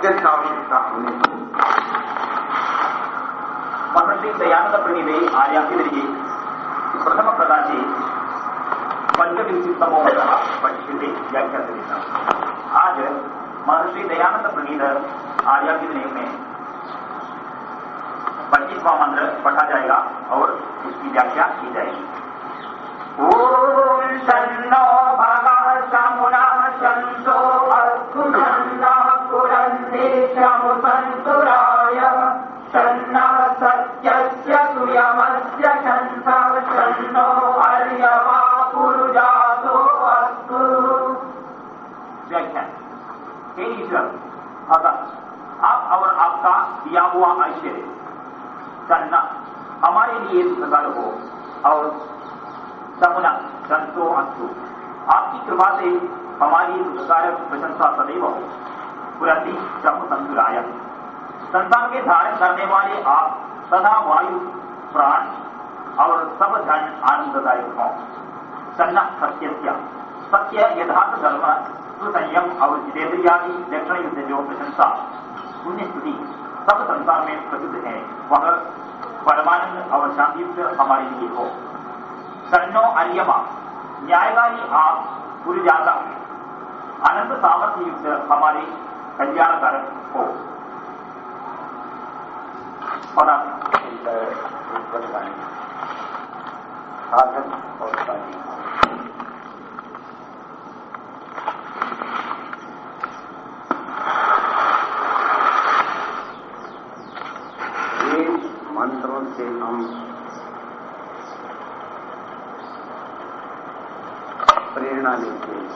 अत्यंत आवश्यकता। होने को दयानंद प्रणी ने आर्यासी प्रथम प्रदान से में तमो वर्ग पंचशीते व्याख्या से देता आज महर्षि दयानंद प्रणी आर्यासी में पच्चीसवां मंत्र पढ़ा जाएगा और इसकी व्याख्या की जाएगी। प्रशंसा सदैव हो पुरंदी सम संतुराय संसार के धारण करने वाले आप सदा वायु, प्राण और सब धन आनंददायक हों। सन्ना सत्य सत्य यथार्थ धर्म, सुसंयम और जितेंद्रियादि लक्षण युद्ध जो प्रशंसा। पुण्य स्तुति सब संसार में प्रसिद्ध है। वह परमानंद और शांति हमारे लिए हो। सन्नो अर्यमा, न्यायकारी आप, गुरुजाता। अनंत सामर्थ्य युक्त हमारे कल्याणकारक हो। और आप साधन और मंत्रों से हम प्रेरणा लेते हैं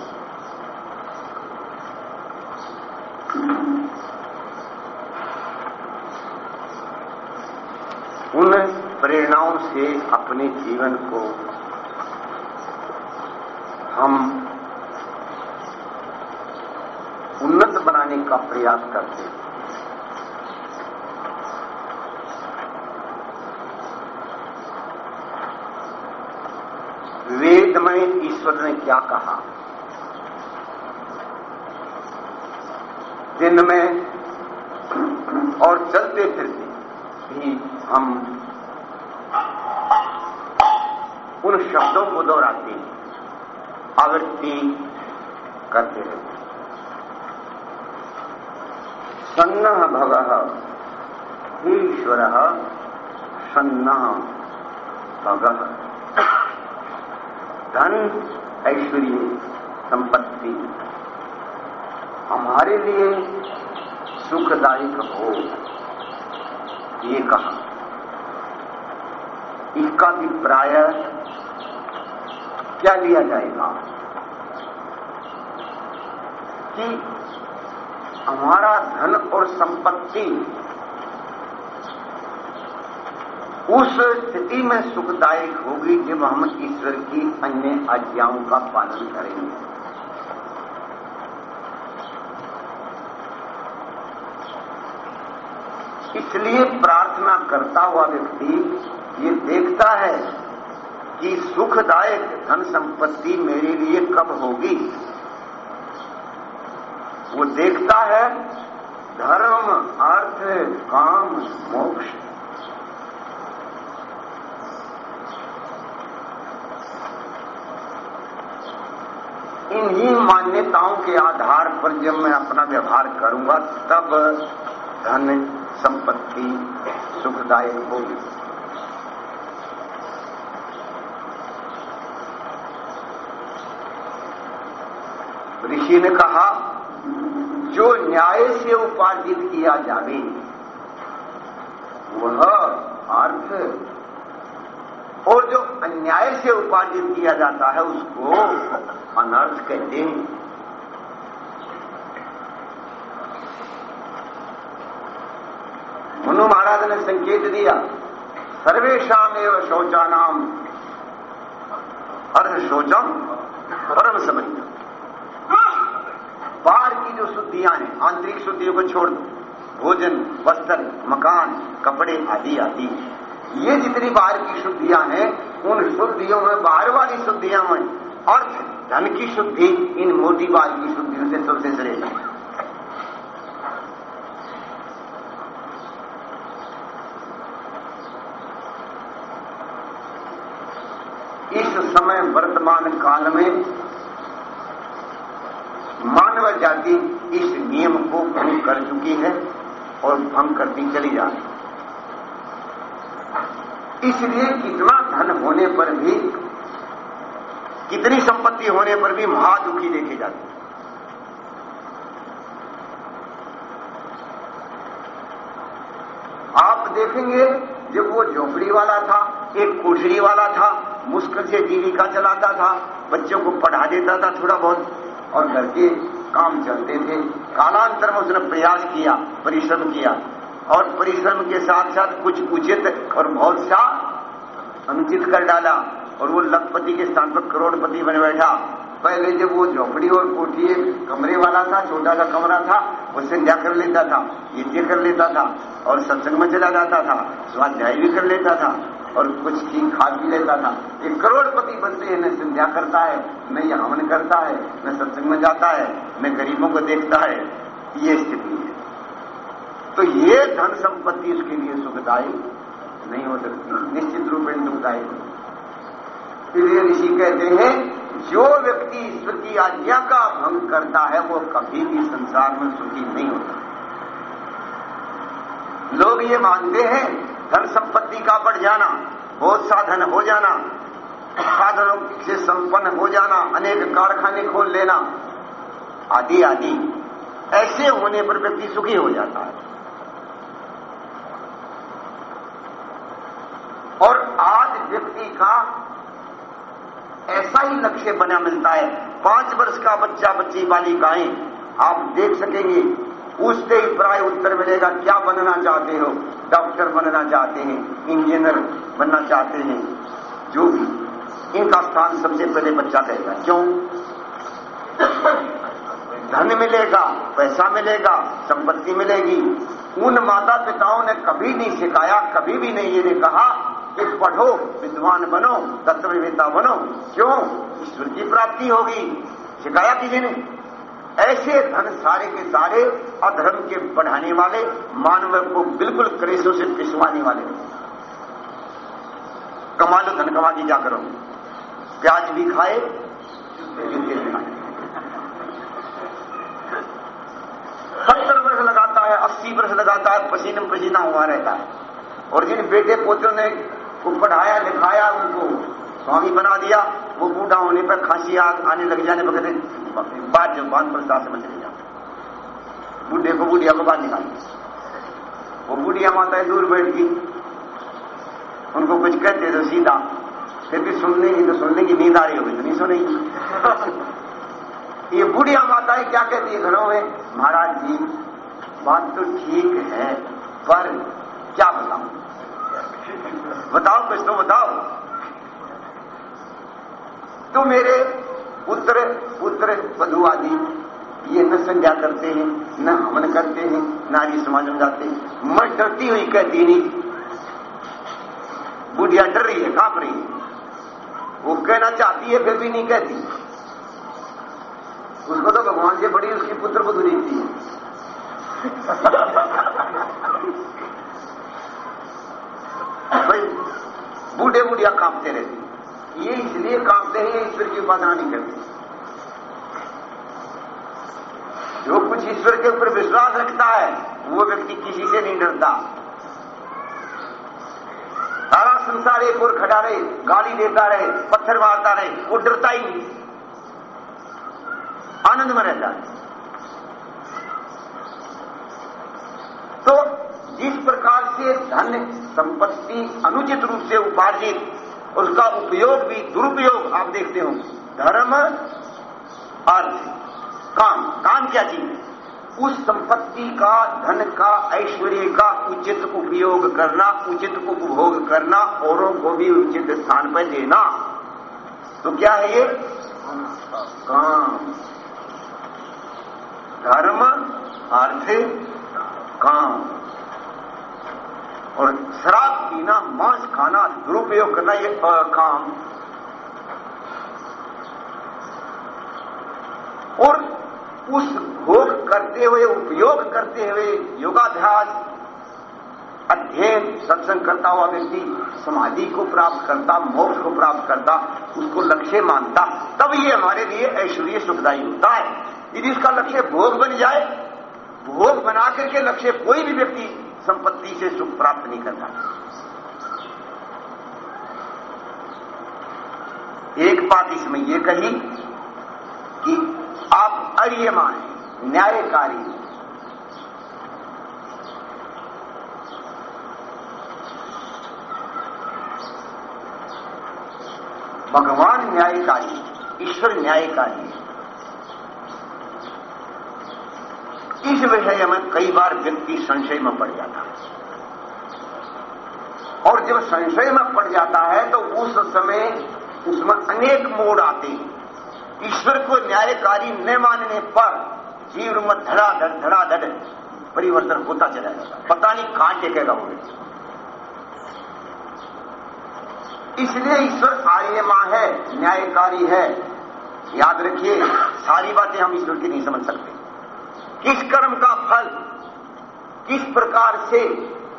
उन से अपने जीवन को हम उन्नत बनाने का प्रयास करते हैं। वेद में ईश्वर ने क्या कहा? दिन में और चलते फिरते भी हम उन शब्दों को दोहराते हैं। आवृत्ति करते रहते सन्न भव, ईश्वर सन्न भग धन ऐश्वर्य संपत्ति हमारे लिए सुखदायक हो। ये कहा। इसका अभिप्राय क्या लिया जाएगा। कि हमारा धन और संपत्ति उस स्थिति में सुखदायक होगी जब हम ईश्वर की अन्य आज्ञाओं का पालन करेंगे। इसलिए प्रार्थना करता हुआ व्यक्ति ये देखता है कि सुखदायक धन संपत्ति मेरे लिए कब होगी? वो देखता है, धर्म, अर्थ, काम, मोक्ष। इन्हीं मान्यताओं के आधार पर जब मैं अपना व्यवहार करूँगा, तब धन संपत्ति सुखदायक होगी। ऋषि ने कहा, जो न्याय से उपार्जित किया जावे, वह अर्थ और जो अन्याय से उपार्जित किया जाता है, उसको अनर्थ कहते हैं। मनु महाराज ने संकेत दिया सर्वेशम एवं शौचानाम। अर्थ शोचम, परम समझ जो शुद्धियाँ हैं, आंतरिक शुद्धियों को छोड़ दो। भोजन, वस्त्र, मकान, कपड़े आदि आदि। ये जितनी बाहर की शुद्धियाँ हैं, उन शुद्धियों में बाहर वाली शुद्धियाँ में अर्थ, धन की शुद्धि, इन मोटी बाल की शुद्धियों से सबसे श्रेष्ठ है। इस समय वर्तमान काल में मानव जाति इस नियम को भंग कर चुकी है और भंग करती चली जा रही इसलिए कितना धन होने पर भी, कितनी संपत्ति होने पर भी महादुखी देखी जाती आप देखेंगे, जब वो झोपड़ी वाला था, एक कोठरी वाला था मुश्किल से जीविका चलाता था, बच्चों को पढ़ा देता था थोड़ा बहुत और घर के काम चलते थे। कालांतर में उसने प्रयास किया, परिश्रम किया। और परिश्रम के साथ साथ कुछ उचित और बहुत सा अनुचित कर डाला और वो लखपति के स्थान पर करोड़पति बन बैठा। पहले जब वो झोपड़ी और कोठी एक कमरे वाला था, छोटा सा कमरा था वो संध्या कर लेता था? यज्ञ कर लेता था और सत्संग में चला जाता था, स्वाध्याय भी कर लेता था। और कुछ ठीक खा भी लेता था। एक करोड़पति बनते हैं न संध्या करता है न ये हवन करता है न सत्संग में जाता है न गरीबों को देखता है। ये स्थिति है। तो ये धन संपत्ति उसके लिए सुखदायी नहीं हो सकती, निश्चित रूप में दुखदायी इसलिए ऋषि कहते हैं, जो व्यक्ति ईश्वर की आज्ञा का भंग करता है, वो कभी भी संसार में सुखी नहीं होता। लोग ये मानते हैं धन संपत्ति का बढ़ जाना, बहुत साधन हो जाना, साधनों से संपन्न हो जाना, अनेक कारखाने खोल लेना, आदि आदि, ऐसे होने पर व्यक्ति सुखी हो जाता है। और आज व्यक्ति का ऐसा ही लक्ष्य बना मिलता है, पाँच वर्ष का बच्चा, बच्ची, बालिकाएँ, आप देख सकेंगे उससे ही प्राय उत्तर मिलेगा, क्या बनना चाहते हो? डॉक्टर बनना चाहते हैं, इंजीनियर बनना चाहते हैं, जो भी। इनका स्थान सबसे पहले बच्चा कहेगा, क्यों? धन मिलेगा, पैसा मिलेगा, संपत्ति मिलेगी। उन माता पिताओं ने कभी नहीं सिखाया, कभी भी नहीं ये कहा कि पढ़ो, विद्वान बनो, तत्ववेता बनो। क्यों? ईश्वर की प्राप्ति होगी। सिखाया किसी ने? ऐसे धन सारे के सारे अधर्म के बढ़ाने वाले, मानव को बिल्कुल क्रेशों से पिसवाने वाले। कमा लो धन कमा की क्या करो। प्याज भी खाए सत्तर वर्ष लगाता है, अस्सी वर्ष लगाता है, पसीना पसीना हुआ रहता है। और जिन बेटे पोतों ने को पढ़ाया, लिखाया, उनको स्वामी बना दिया, वो बूढ़ा होने पर खांसी आग आने लग जाने पर बाद जब बाँध पर से चले जाते बूढ़े को बूढ़िया को बाहर निकाल वो बूढ़िया माता है दूर बैठ गई। उनको कुछ कहते तो सीधा, फिर भी सुनने की तो सुनने की नींद आ रही होगी तो नहीं सुनेगी। ये बुढ़िया माताएँ क्या कहती है घरों में? महाराज जी, बात तो ठीक है, पर क्या बताऊँ? बताओ कुछ तो बताओ। तो मेरे पुत्र पुत्र, वधु आदि। ये न संज्ञा करते हैं, न हमन करते हैं नारी समाज में जाते हैं। मैं डरती हुई कहती नहीं। बुढ़िया डर रही है, काँप रही है। वो कहना चाहती है, फिर भी नहीं कहती। उसको तो भगवान से बड़ी उसकी पुत्र बुद्ध दिखती है। भाई बूढ़े बुढ़िया कांपते रहते ये इसलिए कांपते हैं ईश्वर की उपासना नहीं करते। जो कुछ ईश्वर के ऊपर विश्वास रखता है, वो व्यक्ति किसी से नहीं डरता। सारा संसार एक और खड़ा रहे, गाली देता रहे, पत्थर मारता रहे, वो डरता ही आनंद में रहता है। तो जिस प्रकार से धन, संपत्ति अनुचित रूप से उपार्जित उसका उपयोग भी दुरुपयोग आप देखते हो धर्म अर्थ काम काम क्या चीज़? उस संपत्ति का, धन का, ऐश्वर्य का उचित उपयोग करना, उचित उपभोग करना, औरों को भी उचित स्थान पर देना। तो क्या है ये? काम। धर्म, अर्थ, काम। और शराब पीना, मांस खाना दुरुपयोग करना ये काम। और उस भोग करते हुए, उपयोग करते हुए योगाभ्यास, अध्ययन सत्संग करता हुआ व्यक्ति, समाधि को प्राप्त करता, मोक्ष को प्राप्त करता, उसको लक्ष्य मानता, तब ये हमारे लिए ऐश्वर्य सुखदायी होता है। यदि उसका लक्ष्य भोग बन जाए, भोग बना करके लक्ष्य कोई भी व्यक्ति संपत्ति से सुख प्राप्त नहीं करता। एक बात इसमें यह कही कि आप अर्यमान न्यायकारी भगवान न्यायकारी ईश्वर न्यायकारी इस विषय में कई बार व्यक्ति संशय में पड़ जाता है। और जब संशय में पड़ जाता है तो उस समय उसमें अनेक मोड़ आते हैं। ईश्वर को न्यायकारी न मानने पर जीवन में धड़ाधड़ धड़ाधड़ परिवर्तन होता चला जाता पता नहीं कहाँ टेकेगा वो इसलिए ईश्वर आर्यमा है, न्यायकारी है। याद रखिए, सारी बातें हम ईश्वर की नहीं समझ सकते। किस कर्म का फल, किस प्रकार से,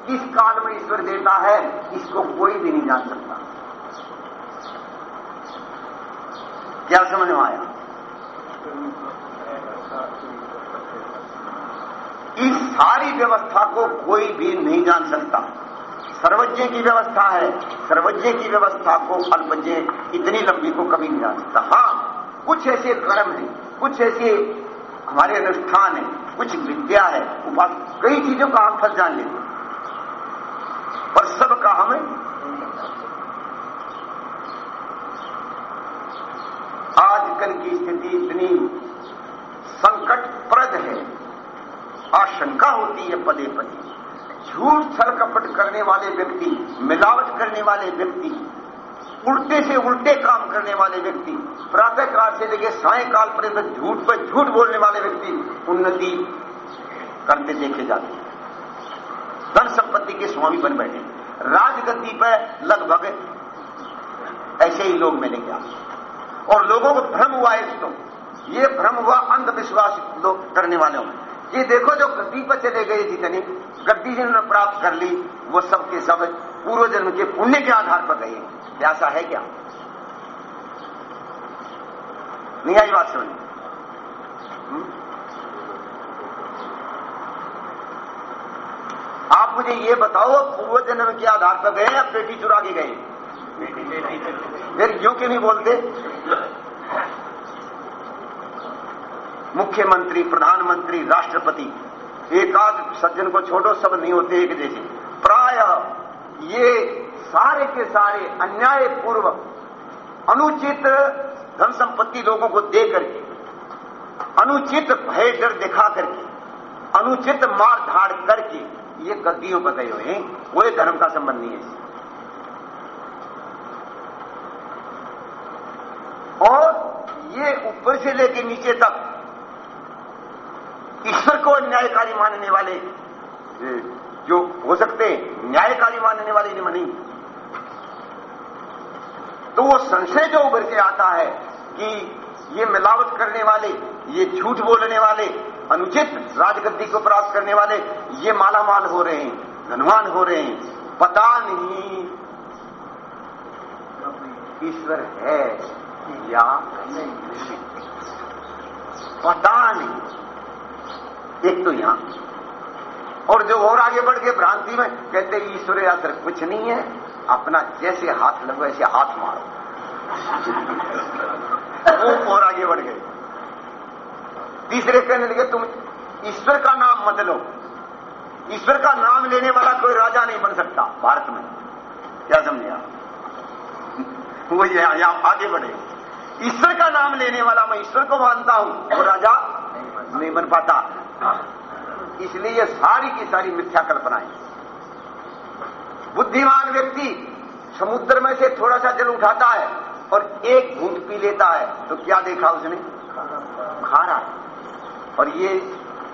किस काल में ईश्वर देता है, इसको कोई भी नहीं जान सकता। क्या समझ में आया? इस सारी व्यवस्था को कोई भी नहीं जान सकता। सर्वज्ञ की व्यवस्था है, सर्वज्ञ की व्यवस्था को अल्पज्ञ इतनी लंबी को कभी नहीं जान सकता। हाँ, कुछ ऐसे कर्म है, कुछ ऐसे हमारे अनुष्ठान है कुछ विद्या है उपास कई चीज़ों का हम फल जान लेते पर सबका हमें आजकल की स्थिति इतनी संकटप्रद है, आशंका होती है पदे पदे। झूठ छल कपट करने वाले व्यक्ति, मिलावट करने वाले व्यक्ति उल्टे से उल्टे काम करने वाले व्यक्ति प्रातः काल से लेकर सायकाल पर्यंत झूठ पर झूठ बोलने वाले व्यक्ति, उन्नति करते देखे जाते हैं। धन संपत्ति के स्वामी बन बैठे राजगति पर लगभग ऐसे ही लोग मिलेंगे आप और लोगों को भ्रम हुआ इसको। ये भ्रम हुआ अंधविश्वास लोग करने वाले में ये देखो जो गद्दी पर चले गए जितने गद्दी जिन्होंने प्राप्त कर ली वो सब के सब पूर्व जन्म के पुण्य के आधार पर गए। ऐसा है क्या? नहीं आई बात समझ हम्म? आप मुझे ये बताओ पूर्व जन्म के आधार पर गए या पेटी चुरा के गए? फिर क्यों क्यों नहीं बोलते? मुख्यमंत्री, प्रधानमंत्री, राष्ट्रपति एक आध सज्जन को छोड़ो, सब नहीं होते एक जैसे। प्राय ये सारे के सारे अन्याय पूर्व अनुचित धन संपत्ति लोगों को दे करके, अनुचित भय डर दिखा करके, अनुचित मार धाड़ करके ये गद्दियों पर गए हुए हैं। वो धर्म का संबंध नहीं है। और ये ऊपर से लेके नीचे तक को न्यायकारी मानने वाले, जो हो सकते हैं, न्यायकारी मानने वाले नहीं तो वो संशय जो उभर के आता है कि ये मिलावट करने वाले, ये झूठ बोलने वाले, अनुचित राजगद्दी को प्राप्त करने वाले, ये मालामाल हो रहे हैं धनवान हो रहे हैं। पता नहीं ईश्वर है या नहीं। पता नहीं। एक तो यहाँ। और जो और आगे बढ़ के भ्रांति में कहते ईश्वर या सिर्फ़ कुछ नहीं है, अपना जैसे हाथ लगो, ऐसे हाथ मारो। वो और आगे बढ़ गए। तीसरे कहने लगे, तुम ईश्वर का नाम मत लो। ईश्वर का नाम लेने वाला कोई राजा नहीं बन सकता, भारत में। क्या समझे आप? वो यहाँ आगे बढ़े। ईश्वर का नाम लेने वाला मैं ईश्वर को मानता हूँ, वो राजा नहीं बन पाता। इसलिए सारी की सारी मिथ्या कल्पनाएँ बुद्धिमान व्यक्ति समुद्र में से थोड़ा सा जल उठाता है और एक घूंट पी लेता है। तो क्या देखा उसने? खारा। और ये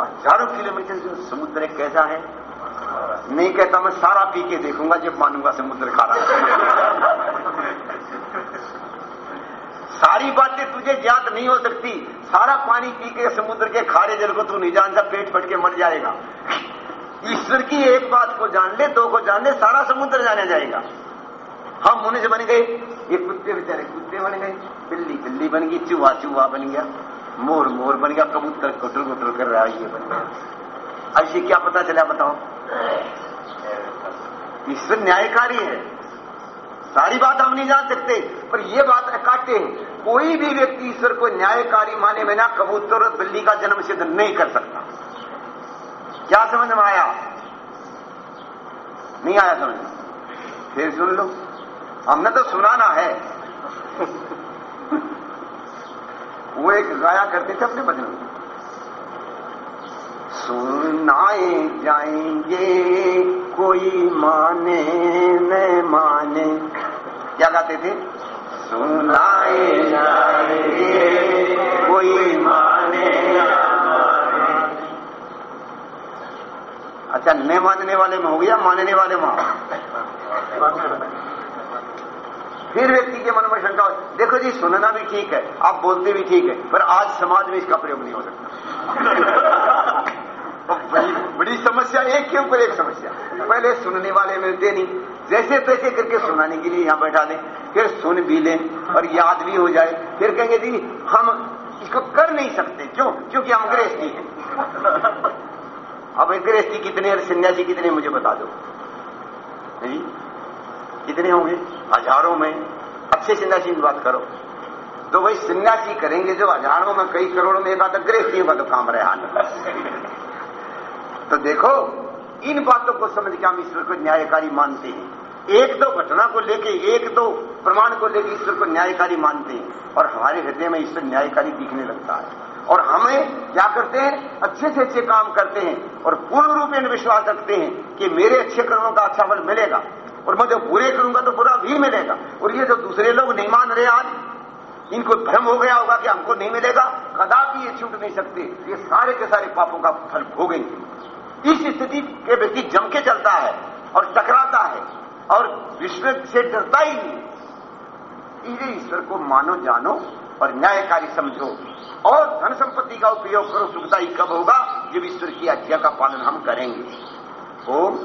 हज़ारों किलोमीटर जो समुद्र कैसा है? नहीं कहता, मैं सारा पी के देखूँगा, जब मानूँगा समुद्र खारा। सारी बातें तुझे ज्ञात नहीं हो सकती। सारा पानी पी के समुद्र के खारे जल को तू नहीं जानता पेट फट के मर जाएगा। ईश्वर की एक बात को जान ले, दो को जान ले, सारा समुद्र जाने जाएगा। हम मनुष्य बन गए। ये कुत्ते बेचारे कुत्ते बन गए। बिल्ली बिल्ली बन गई, चूहा चूहा बन गया। मोर मोर बन गया, कबूतर कुटर कुटर कर रहा है, ये बन गया। ऐसे क्या पता चला, बताओ। ईश्वर न्यायकारी है। सारी बात हम नहीं जान सकते, पर यह बात काटे, कोई भी व्यक्ति ईश्वर को न्यायकारी माने बिना कबूतर और बिल्ली का जन्म सिद्ध नहीं कर सकता। क्या समझ में आया? नहीं आया समझ में। फिर सुन लो, हमने तो सुनाना है। वो एक गाया करते थे अपने में सुनाए जाएँगे कोई माने न माने। क्या गाते थे? सुनाए जाएँगे कोई माने अच्छा न मानने वाले में हो गया मानने वाले में। फिर व्यक्ति के मन में शंका देखो जी सुनना भी ठीक है आप बोलते भी ठीक है पर आज समाज में इसका प्रयोग नहीं हो सकता। बड़ी समस्या, एक के ऊपर एक समस्या। पहले सुनने वाले मिलते नहीं। जैसे तैसे करके सुनाने के लिए यहाँ बैठा दें। फिर सुन भी लें और याद भी हो जाए। फिर कहेंगे, जी, हम इसको कर नहीं सकते। क्यों? क्योंकि हम गृहस्थी हैं। अब गृहस्थी कितने और सन्यासी कितने मुझे बता दो। जी, कितने होंगे? हज़ारों में। अच्छे सन्यासी की बात करो। तो भाई, सन्यासी करेंगे जो हज़ारों में, कई करोड़ों में एक आधा गृहस्थी का तो काम रहा तो देखो, इन बातों को समझ के हम ईश्वर को न्यायकारी मानते हैं। एक दो घटना को लेके एक दो प्रमाण को लेकर ईश्वर को न्यायकारी मानते हैं और हमारे हृदय में ईश्वर न्यायकारी दिखने लगता है। और हमें क्या करते हैं? अच्छे से अच्छे काम करते हैं और पूर्ण रूप में विश्वास रखते हैं कि मेरे अच्छे कर्मों का अच्छा फल मिलेगा और मैं जब बुरे करूँगा तो बुरा भी मिलेगा। और ये जो दूसरे लोग नहीं मान रहे आज, इनको भ्रम हो गया होगा कि हमको नहीं मिलेगा। कदापि ये छूट नहीं सकते। ये सारे के सारे पापों का फल भोगेंगे इस स्थिति के व्यक्ति जम के चलता है और टकराता है और विश्व से डरता ही नहीं। इसे ईश्वर को मानो जानो और न्यायकारी समझो और धन संपत्ति का उपयोग करो। सुखदायी कब होगा? जब ईश्वर की आज्ञा का पालन हम करेंगे। ओम